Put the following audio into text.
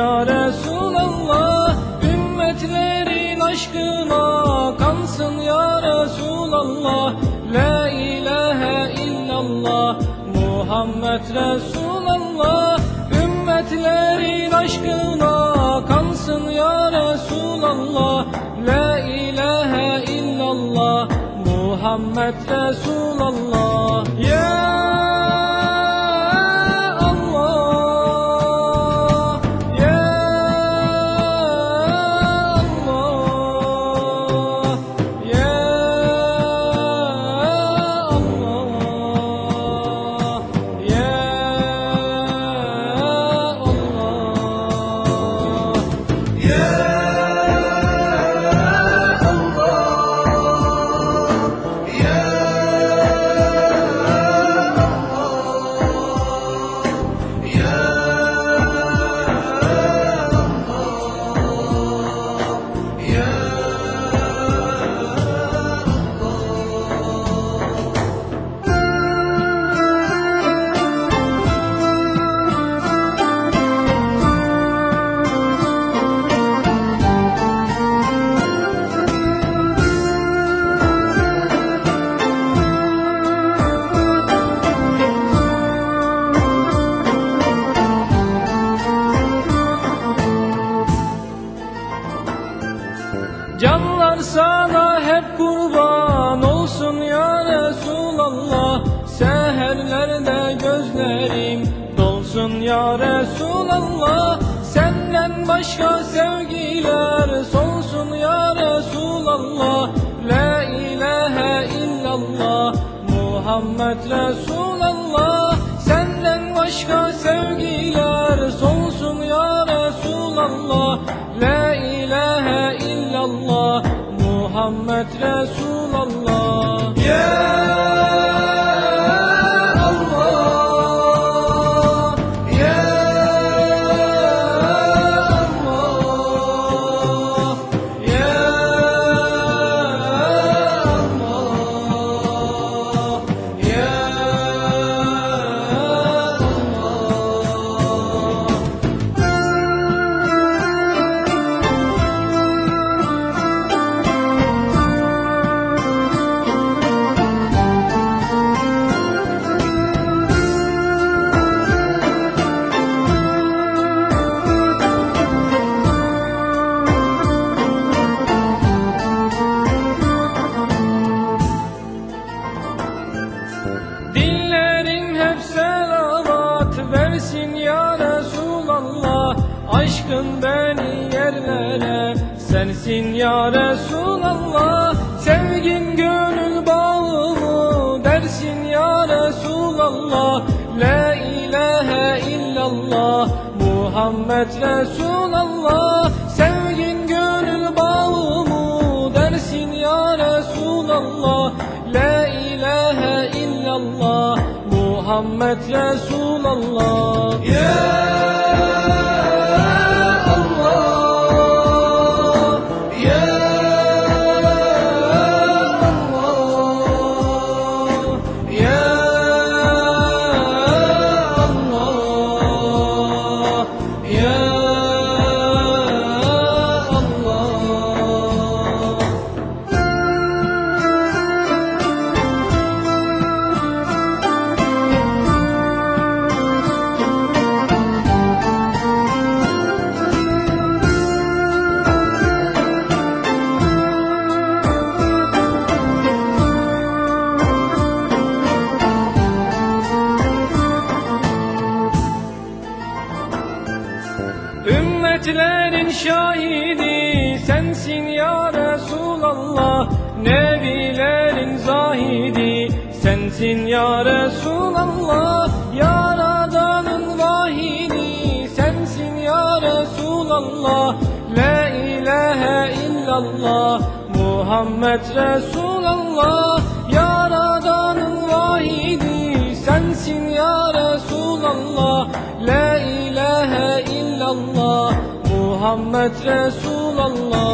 ya Resulallah Ümmetlerin aşkına kansın ya Resulallah. La ilahe illallah Muhammed Resulallah. Ümmetlerin aşkına kansın ya Resulallah. La ilahe illallah Muhammed Resulallah Canlar sana hep kurban olsun ya Resulallah. Seherlerde gözlerim dolsun ya Resulallah. Senden başka sevgiler solsun ya Resulallah. La ilahe illallah Muhammed Resulallah Muhammed Resulallah. Ya versin ya Resulallah Aşkın beni yerlere. Sensin ya Resulallah Sevgin gönül bağımı dersin ya Resulallah. La ilahe illallah Muhammed Resulallah. Sevgin gönül bağımı dersin ya Resulallah. La ilahe illallah Muhammed Resulallah Ya Allah Ümmetlerin şahidi sensin ya Resulallah. Nebilerin zahidi sensin ya Resulallah. Yaradanın vahidi sensin ya Resulallah. La ilahe illallah Muhammed Resulallah Muhammed Resulallah